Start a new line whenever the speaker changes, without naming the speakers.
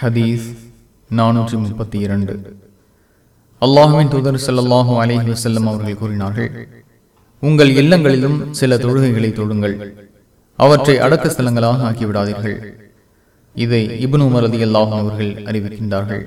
ஹதீஸ் நானூற்றி முப்பத்தி இரண்டு அல்லாஹுவின் தூதர் சல்லாஹூ அலஹி வசல்லம் அவர்கள் கூறினார்கள் உங்கள் இல்லங்களிலும் சில தொழுகைகளை தொழுங்கள் அவற்றை அடக்க ஸ்தலங்களாக ஆக்கிவிடாதீர்கள். இதை இபுனு மரதி அல்லாஹும் அவர்கள் அறிவிக்கின்றார்கள்.